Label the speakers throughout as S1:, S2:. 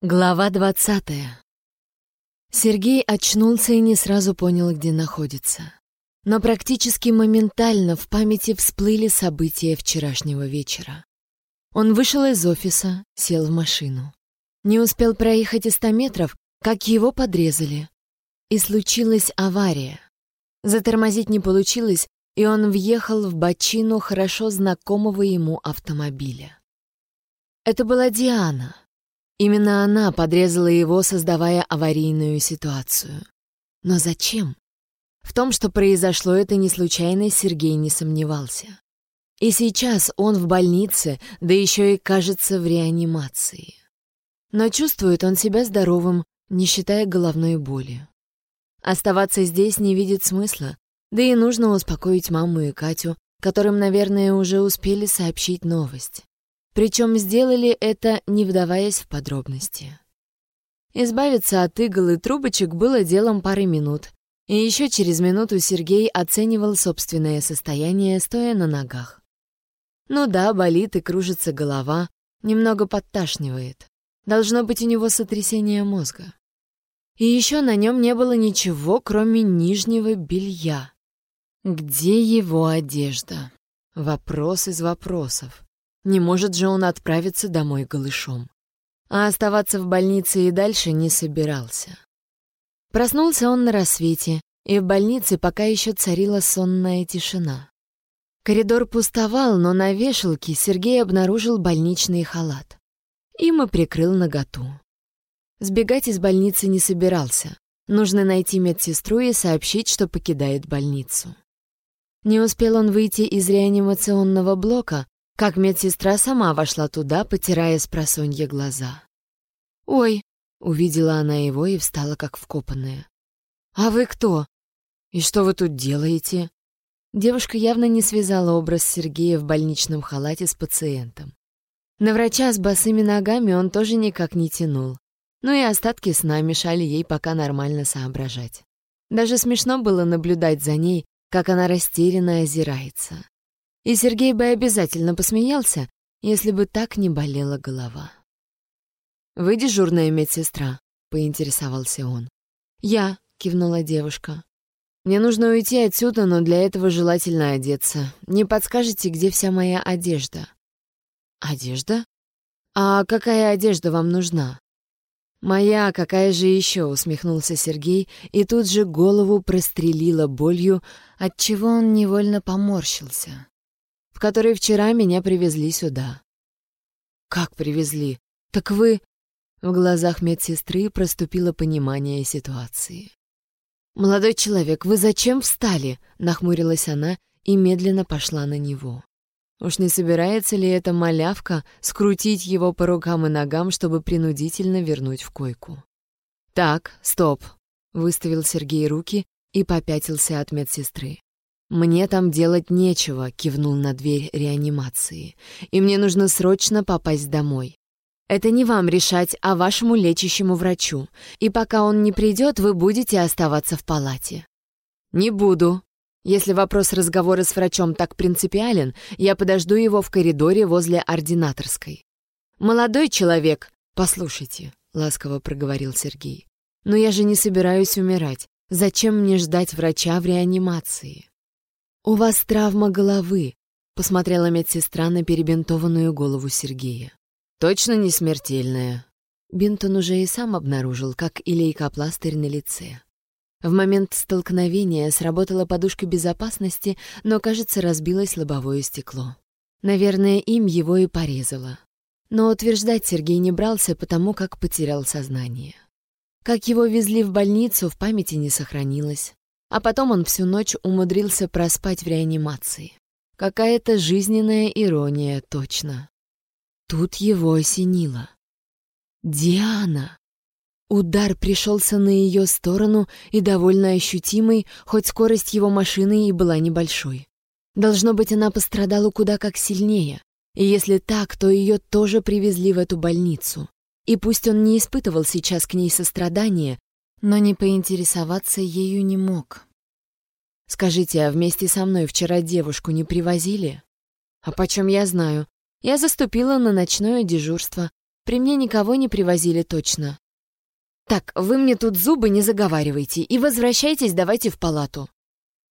S1: Глава двадцатая. Сергей очнулся и не сразу понял, где находится. Но практически моментально в памяти всплыли события вчерашнего вечера. Он вышел из офиса, сел в машину. Не успел проехать и ста метров, как его подрезали. И случилась авария. Затормозить не получилось, и он въехал в бочину хорошо знакомого ему автомобиля. Это была Диана, Именно она подрезала его, создавая аварийную ситуацию. Но зачем? В том, что произошло это не случайно, Сергей не сомневался. И сейчас он в больнице, да еще и, кажется, в реанимации. Но чувствует он себя здоровым, не считая головной боли. Оставаться здесь не видит смысла, да и нужно успокоить маму и Катю, которым, наверное, уже успели сообщить новость. Причем сделали это, не вдаваясь в подробности. Избавиться от игл и трубочек было делом пары минут, и еще через минуту Сергей оценивал собственное состояние, стоя на ногах. Ну да, болит и кружится голова, немного подташнивает. Должно быть у него сотрясение мозга. И еще на нем не было ничего, кроме нижнего белья. Где его одежда? Вопрос из вопросов. Не может же он отправиться домой голышом. А оставаться в больнице и дальше не собирался. Проснулся он на рассвете, и в больнице пока еще царила сонная тишина. Коридор пустовал, но на вешалке Сергей обнаружил больничный халат. Им и прикрыл наготу. Сбегать из больницы не собирался. Нужно найти медсестру и сообщить, что покидает больницу. Не успел он выйти из реанимационного блока, как медсестра сама вошла туда, потирая с просонья глаза. «Ой!» — увидела она его и встала как вкопанная. «А вы кто? И что вы тут делаете?» Девушка явно не связала образ Сергея в больничном халате с пациентом. На врача с босыми ногами он тоже никак не тянул. Ну и остатки сна мешали ей пока нормально соображать. Даже смешно было наблюдать за ней, как она растерянно озирается и Сергей бы обязательно посмеялся, если бы так не болела голова. «Вы дежурная медсестра?» — поинтересовался он. «Я», — кивнула девушка. «Мне нужно уйти отсюда, но для этого желательно одеться. Не подскажете, где вся моя одежда?» «Одежда? А какая одежда вам нужна?» «Моя, какая же еще?» — усмехнулся Сергей, и тут же голову прострелила болью, отчего он невольно поморщился в который вчера меня привезли сюда». «Как привезли? Так вы...» В глазах медсестры проступило понимание ситуации. «Молодой человек, вы зачем встали?» — нахмурилась она и медленно пошла на него. Уж не собирается ли эта малявка скрутить его по рукам и ногам, чтобы принудительно вернуть в койку? «Так, стоп!» — выставил Сергей руки и попятился от медсестры. «Мне там делать нечего», — кивнул на дверь реанимации. «И мне нужно срочно попасть домой. Это не вам решать, а вашему лечащему врачу. И пока он не придет, вы будете оставаться в палате». «Не буду. Если вопрос разговора с врачом так принципиален, я подожду его в коридоре возле ординаторской». «Молодой человек, послушайте», — ласково проговорил Сергей. «Но я же не собираюсь умирать. Зачем мне ждать врача в реанимации?» «У вас травма головы», — посмотрела медсестра на перебинтованную голову Сергея. «Точно не смертельная». Бинт он уже и сам обнаружил, как и лейкопластырь на лице. В момент столкновения сработала подушка безопасности, но, кажется, разбилось лобовое стекло. Наверное, им его и порезало. Но утверждать Сергей не брался, потому как потерял сознание. Как его везли в больницу, в памяти не сохранилось. А потом он всю ночь умудрился проспать в реанимации. Какая-то жизненная ирония, точно. Тут его осенило. Диана! Удар пришелся на ее сторону и довольно ощутимый, хоть скорость его машины и была небольшой. Должно быть, она пострадала куда как сильнее. И если так, то ее тоже привезли в эту больницу. И пусть он не испытывал сейчас к ней сострадания, но не поинтересоваться ею не мог. «Скажите, а вместе со мной вчера девушку не привозили?» «А почем я знаю? Я заступила на ночное дежурство. При мне никого не привозили точно. Так, вы мне тут зубы не заговаривайте и возвращайтесь давайте в палату.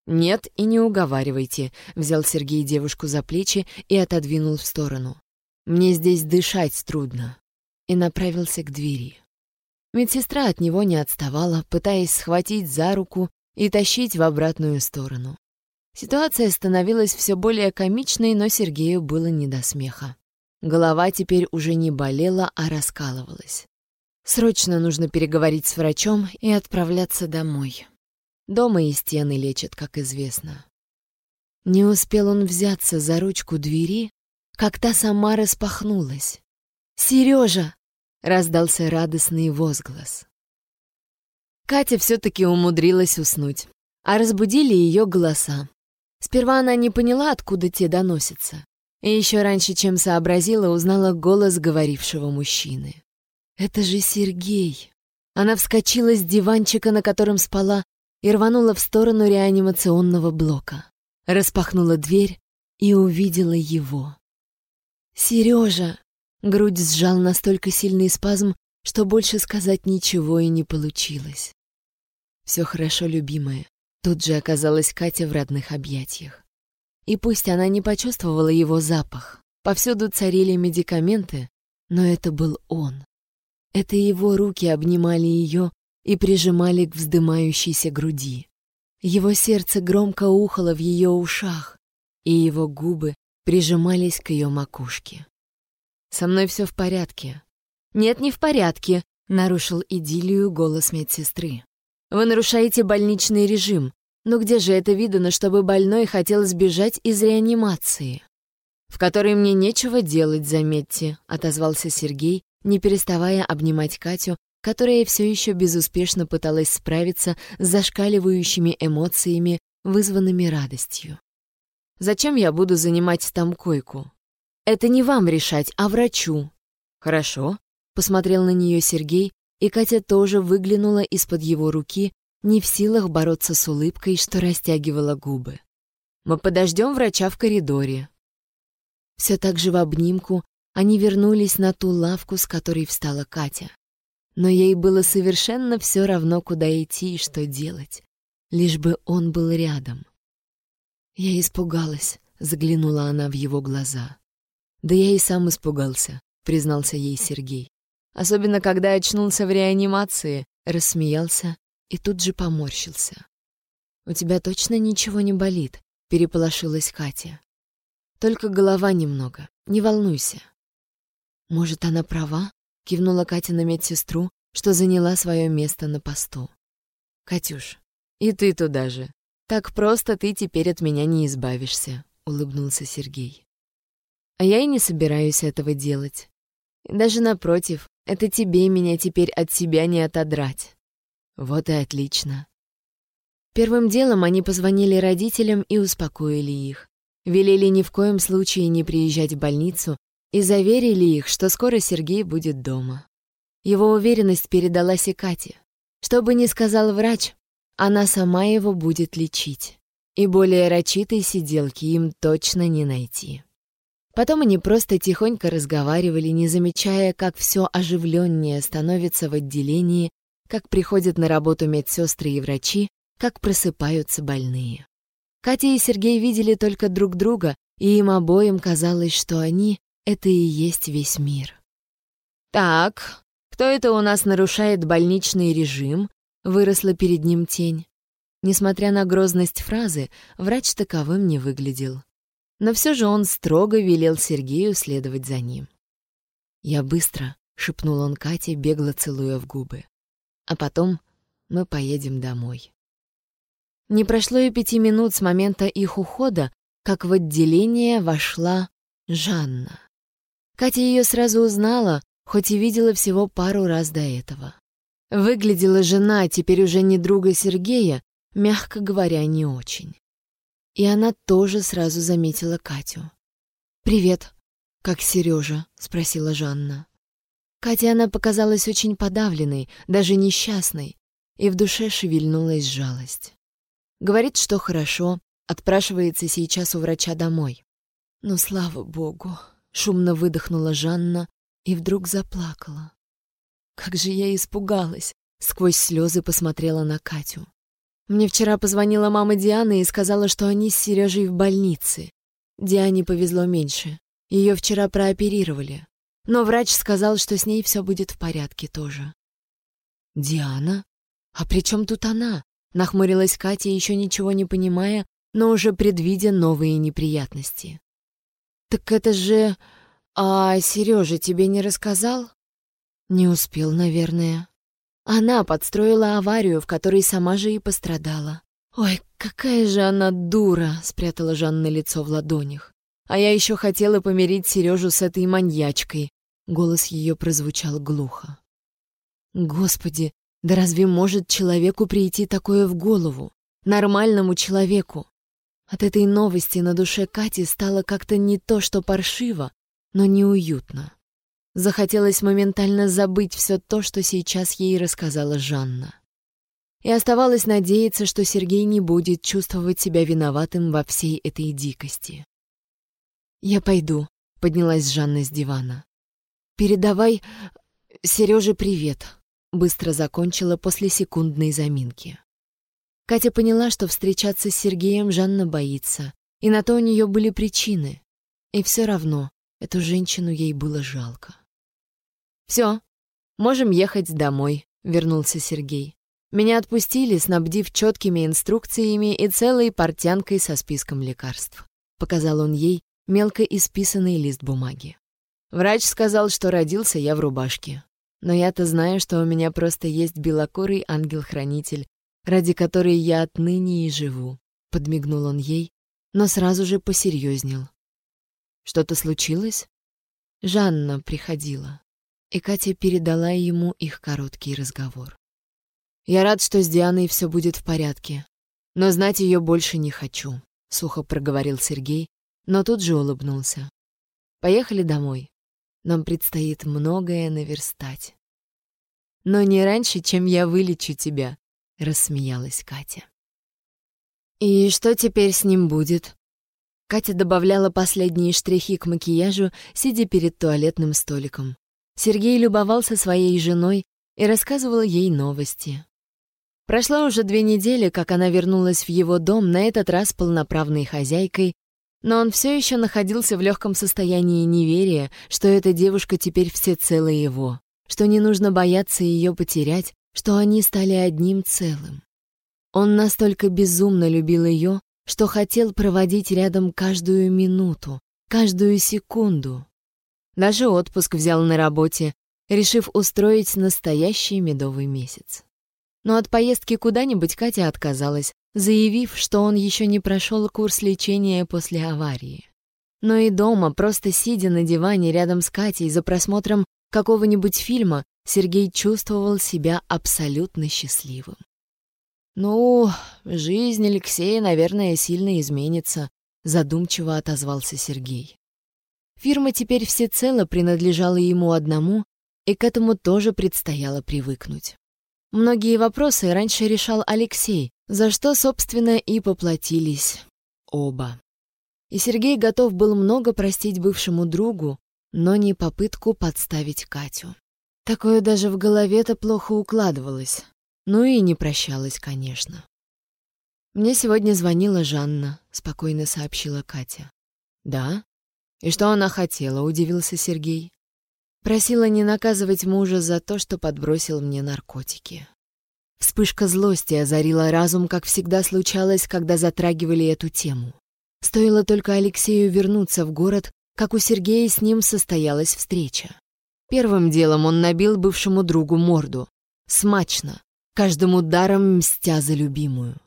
S1: «Нет, и не уговаривайте», — взял Сергей девушку за плечи и отодвинул в сторону. «Мне здесь дышать трудно». И направился к двери. Медсестра от него не отставала, пытаясь схватить за руку и тащить в обратную сторону. Ситуация становилась все более комичной, но Сергею было не до смеха. Голова теперь уже не болела, а раскалывалась. Срочно нужно переговорить с врачом и отправляться домой. Дома и стены лечат, как известно. Не успел он взяться за ручку двери, как та сама распахнулась. «Сережа!» — раздался радостный возглас. Катя все-таки умудрилась уснуть, а разбудили ее голоса. Сперва она не поняла, откуда те доносятся, и еще раньше, чем сообразила, узнала голос говорившего мужчины. «Это же Сергей!» Она вскочила с диванчика, на котором спала, и рванула в сторону реанимационного блока. Распахнула дверь и увидела его. «Сережа!» Грудь сжал настолько сильный спазм, что больше сказать ничего и не получилось. «Все хорошо, любимая». Тут же оказалась Катя в родных объятиях. И пусть она не почувствовала его запах, повсюду царили медикаменты, но это был он. Это его руки обнимали ее, и прижимали к вздымающейся груди. Его сердце громко ухало в ее ушах, и его губы прижимались к ее макушке. «Со мной все в порядке». «Нет, не в порядке», — нарушил идиллию голос медсестры. «Вы нарушаете больничный режим. Но где же это видано, чтобы больной хотел сбежать из реанимации?» «В которой мне нечего делать, заметьте», — отозвался Сергей, не переставая обнимать Катю которая все еще безуспешно пыталась справиться с зашкаливающими эмоциями, вызванными радостью. «Зачем я буду занимать там койку? Это не вам решать, а врачу». «Хорошо», — посмотрел на нее Сергей, и Катя тоже выглянула из-под его руки, не в силах бороться с улыбкой, что растягивала губы. «Мы подождем врача в коридоре». Все так же в обнимку они вернулись на ту лавку, с которой встала Катя но ей было совершенно все равно, куда идти и что делать, лишь бы он был рядом. Я испугалась, заглянула она в его глаза. Да я и сам испугался, признался ей Сергей. Особенно, когда очнулся в реанимации, рассмеялся и тут же поморщился. «У тебя точно ничего не болит?» — переполошилась Катя. «Только голова немного, не волнуйся». «Может, она права?» кивнула Катя на медсестру, что заняла свое место на посту. «Катюш, и ты туда же. Так просто ты теперь от меня не избавишься», — улыбнулся Сергей. «А я и не собираюсь этого делать. Даже напротив, это тебе меня теперь от себя не отодрать». «Вот и отлично». Первым делом они позвонили родителям и успокоили их. Велели ни в коем случае не приезжать в больницу и заверили их, что скоро Сергей будет дома. Его уверенность передалась и Кате. Что бы ни сказал врач, она сама его будет лечить. И более рачитой сиделки им точно не найти. Потом они просто тихонько разговаривали, не замечая, как все оживленнее становится в отделении, как приходят на работу медсестры и врачи, как просыпаются больные. Катя и Сергей видели только друг друга, и им обоим казалось, что они это и есть весь мир. «Так, кто это у нас нарушает больничный режим?» — выросла перед ним тень. Несмотря на грозность фразы, врач таковым не выглядел. Но все же он строго велел Сергею следовать за ним. «Я быстро», — шепнул он Кате, бегло целуя в губы. «А потом мы поедем домой». Не прошло и пяти минут с момента их ухода, как в отделение вошла Жанна. Катя ее сразу узнала, хоть и видела всего пару раз до этого. Выглядела жена, теперь уже не друга Сергея, мягко говоря, не очень. И она тоже сразу заметила Катю. «Привет, как Сережа?» — спросила Жанна. Кате она показалась очень подавленной, даже несчастной, и в душе шевельнулась жалость. Говорит, что хорошо, отпрашивается сейчас у врача домой. Но слава богу, Шумно выдохнула Жанна и вдруг заплакала. Как же я испугалась! Сквозь слезы посмотрела на Катю. Мне вчера позвонила мама Дианы и сказала, что они с Сережей в больнице. Диане повезло меньше. Ее вчера прооперировали. Но врач сказал, что с ней все будет в порядке тоже. «Диана? А при чем тут она?» Нахмурилась Катя, еще ничего не понимая, но уже предвидя новые неприятности. «Так это же... А Сережа тебе не рассказал?» «Не успел, наверное». Она подстроила аварию, в которой сама же и пострадала. «Ой, какая же она дура!» — спрятала Жанна лицо в ладонях. «А я еще хотела помирить Сережу с этой маньячкой». Голос ее прозвучал глухо. «Господи, да разве может человеку прийти такое в голову? Нормальному человеку?» От этой новости на душе Кати стало как-то не то что паршиво, но неуютно. Захотелось моментально забыть все то, что сейчас ей рассказала Жанна. И оставалось надеяться, что Сергей не будет чувствовать себя виноватым во всей этой дикости. «Я пойду», — поднялась Жанна с дивана. «Передавай Сереже привет», — быстро закончила после секундной заминки. Катя поняла, что встречаться с Сергеем Жанна боится, и на то у нее были причины. И все равно эту женщину ей было жалко. «Все, можем ехать домой», — вернулся Сергей. «Меня отпустили, снабдив четкими инструкциями и целой портянкой со списком лекарств». Показал он ей мелко исписанный лист бумаги. Врач сказал, что родился я в рубашке. Но я-то знаю, что у меня просто есть белокурый ангел-хранитель, ради которой я отныне и живу. Подмигнул он ей, но сразу же посерьезнел. Что-то случилось? Жанна приходила и Катя передала ему их короткий разговор. «Я рад, что с Дианой все будет в порядке, но знать ее больше не хочу», — сухо проговорил Сергей, но тут же улыбнулся. «Поехали домой. Нам предстоит многое наверстать». «Но не раньше, чем я вылечу тебя», — рассмеялась Катя. «И что теперь с ним будет?» Катя добавляла последние штрихи к макияжу, сидя перед туалетным столиком. Сергей любовался своей женой и рассказывал ей новости. Прошло уже две недели, как она вернулась в его дом, на этот раз полноправной хозяйкой, но он все еще находился в легком состоянии неверия, что эта девушка теперь всецело его, что не нужно бояться ее потерять, что они стали одним целым. Он настолько безумно любил ее, что хотел проводить рядом каждую минуту, каждую секунду. Даже отпуск взял на работе, решив устроить настоящий медовый месяц. Но от поездки куда-нибудь Катя отказалась, заявив, что он еще не прошел курс лечения после аварии. Но и дома, просто сидя на диване рядом с Катей за просмотром какого-нибудь фильма, Сергей чувствовал себя абсолютно счастливым. «Ну, жизнь Алексея, наверное, сильно изменится», — задумчиво отозвался Сергей. Фирма теперь всецело принадлежала ему одному, и к этому тоже предстояло привыкнуть. Многие вопросы раньше решал Алексей, за что, собственно, и поплатились оба. И Сергей готов был много простить бывшему другу, но не попытку подставить Катю. Такое даже в голове-то плохо укладывалось. Ну и не прощалась, конечно. «Мне сегодня звонила Жанна», — спокойно сообщила Катя. «Да?» «И что она хотела?» — удивился Сергей. Просила не наказывать мужа за то, что подбросил мне наркотики. Вспышка злости озарила разум, как всегда случалось, когда затрагивали эту тему. Стоило только Алексею вернуться в город, как у Сергея с ним состоялась встреча. Первым делом он набил бывшему другу морду. Смачно, каждым ударом мстя за любимую.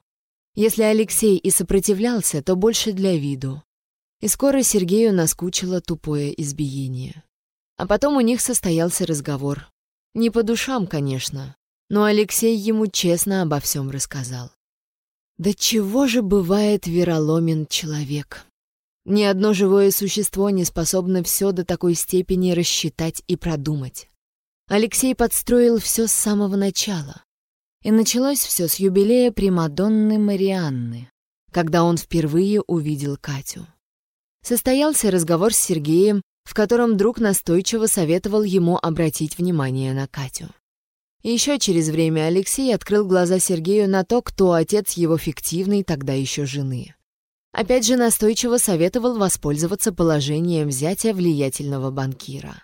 S1: Если Алексей и сопротивлялся, то больше для виду. И скоро Сергею наскучило тупое избиение. А потом у них состоялся разговор. Не по душам, конечно, но Алексей ему честно обо всем рассказал. Да чего же бывает вероломен человек? Ни одно живое существо не способно все до такой степени рассчитать и продумать. Алексей подстроил все с самого начала. И началось все с юбилея Примадонны Марианны, когда он впервые увидел Катю. Состоялся разговор с Сергеем, в котором друг настойчиво советовал ему обратить внимание на Катю. Еще через время Алексей открыл глаза Сергею на то, кто отец его фиктивной тогда еще жены. Опять же настойчиво советовал воспользоваться положением взятия влиятельного банкира.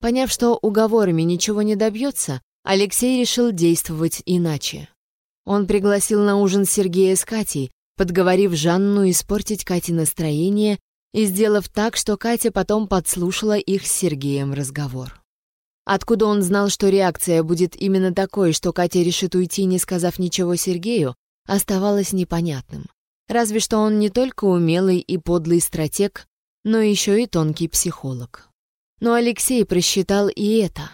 S1: Поняв, что уговорами ничего не добьется, Алексей решил действовать иначе. Он пригласил на ужин Сергея с Катей, подговорив Жанну испортить Кате настроение и сделав так, что Катя потом подслушала их с Сергеем разговор. Откуда он знал, что реакция будет именно такой, что Катя решит уйти, не сказав ничего Сергею, оставалось непонятным. Разве что он не только умелый и подлый стратег, но еще и тонкий психолог. Но Алексей просчитал и это.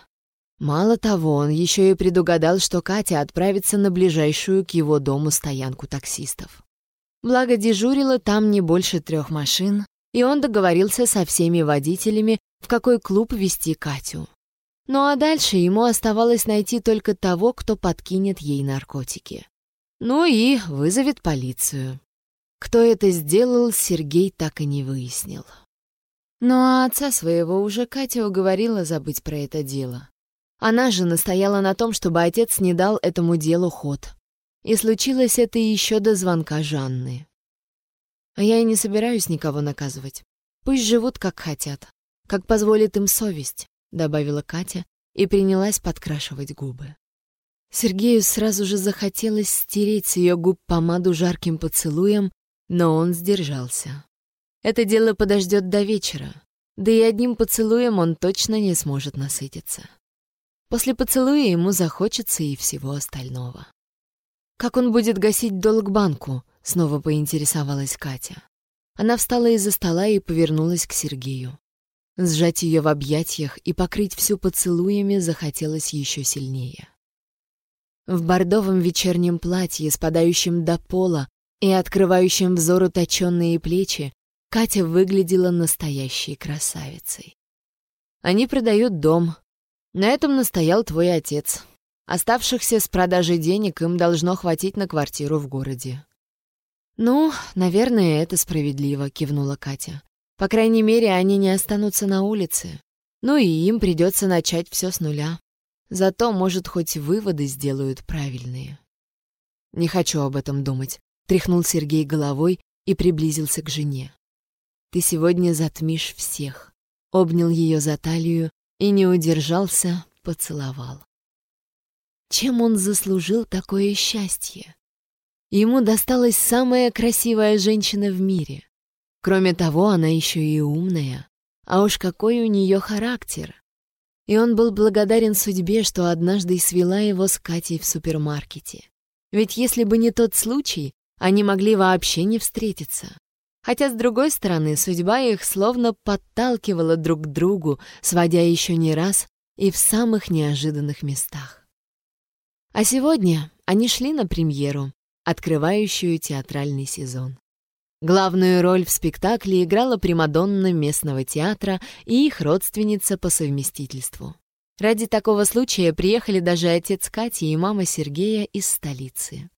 S1: Мало того, он еще и предугадал, что Катя отправится на ближайшую к его дому стоянку таксистов. Благо дежурило там не больше трех машин, и он договорился со всеми водителями, в какой клуб вести Катю. Ну а дальше ему оставалось найти только того, кто подкинет ей наркотики. Ну и вызовет полицию. Кто это сделал, Сергей так и не выяснил. Ну а отца своего уже Катя уговорила забыть про это дело. Она же настояла на том, чтобы отец не дал этому делу ход. И случилось это еще до звонка Жанны. А я и не собираюсь никого наказывать. Пусть живут, как хотят, как позволит им совесть, добавила Катя и принялась подкрашивать губы. Сергею сразу же захотелось стереть с ее губ помаду жарким поцелуем, но он сдержался. Это дело подождет до вечера, да и одним поцелуем он точно не сможет насытиться. После поцелуя ему захочется и всего остального. Как он будет гасить долг банку? — снова поинтересовалась Катя. Она встала из-за стола и повернулась к Сергею. Сжать ее в объятиях и покрыть всю поцелуями захотелось еще сильнее. В бордовом вечернем платье, спадающем до пола и открывающем взору точенные плечи, Катя выглядела настоящей красавицей. «Они продают дом. На этом настоял твой отец. Оставшихся с продажей денег им должно хватить на квартиру в городе. «Ну, наверное, это справедливо», — кивнула Катя. «По крайней мере, они не останутся на улице. Ну и им придется начать все с нуля. Зато, может, хоть выводы сделают правильные». «Не хочу об этом думать», — тряхнул Сергей головой и приблизился к жене. «Ты сегодня затмишь всех», — обнял ее за талию и не удержался, поцеловал. Чем он заслужил такое счастье? Ему досталась самая красивая женщина в мире. Кроме того, она еще и умная. А уж какой у нее характер. И он был благодарен судьбе, что однажды свела его с Катей в супермаркете. Ведь если бы не тот случай, они могли вообще не встретиться. Хотя, с другой стороны, судьба их словно подталкивала друг к другу, сводя еще не раз и в самых неожиданных местах. А сегодня они шли на премьеру, открывающую театральный сезон. Главную роль в спектакле играла Примадонна местного театра и их родственница по совместительству. Ради такого случая приехали даже отец Кати и мама Сергея из столицы.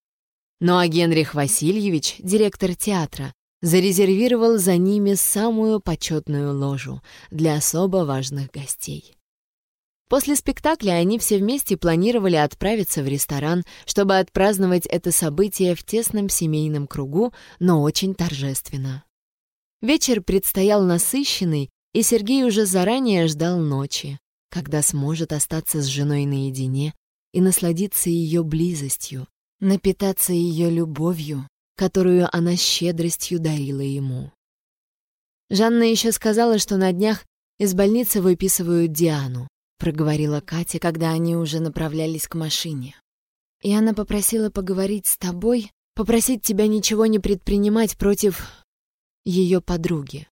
S1: Ну а Генрих Васильевич, директор театра, зарезервировал за ними самую почетную ложу для особо важных гостей. После спектакля они все вместе планировали отправиться в ресторан, чтобы отпраздновать это событие в тесном семейном кругу, но очень торжественно. Вечер предстоял насыщенный, и Сергей уже заранее ждал ночи, когда сможет остаться с женой наедине и насладиться ее близостью, напитаться ее любовью, которую она щедростью дарила ему. Жанна еще сказала, что на днях из больницы выписывают Диану. — проговорила Катя, когда они уже направлялись к машине. «И она попросила поговорить с тобой, попросить тебя ничего не предпринимать против ее подруги.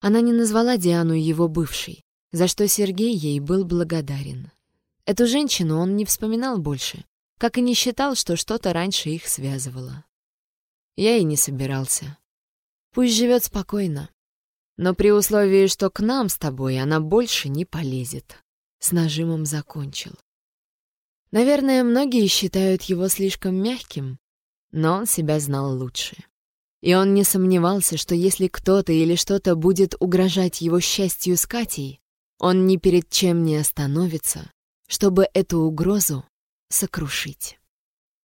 S1: Она не назвала Диану его бывшей, за что Сергей ей был благодарен. Эту женщину он не вспоминал больше, как и не считал, что что-то раньше их связывало. Я и не собирался. Пусть живет спокойно, но при условии, что к нам с тобой она больше не полезет с нажимом закончил. Наверное, многие считают его слишком мягким, но он себя знал лучше. И он не сомневался, что если кто-то или что-то будет угрожать его счастью с Катей, он ни перед чем не остановится, чтобы эту угрозу сокрушить.